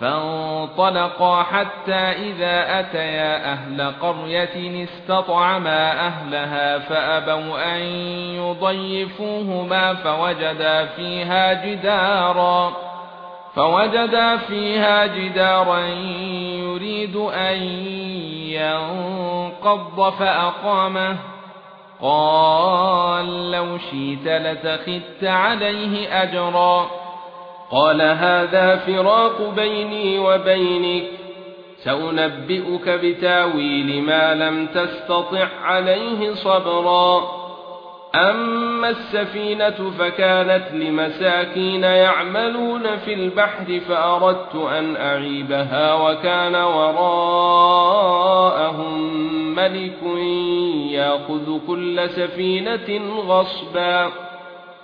فانطلقا حتى إذا أتيا أهل قرية استطعما أهلها فأبوا أن يضيفوهما فوجدا فيها جدارا فوجدا فيها جدارا يريد أن ينقض فأقامه قال لو شئت لتخذت عليه أجرا قال هذا فراق بيني وبينك سأنبئك بتأويل ما لم تستطع عليه صبرا. أما السفينة فكانت لمساكين يعملون في البحر فأردت أن أعيبها وكان وراءهم ملك يأخذ كل سفينة غصباً.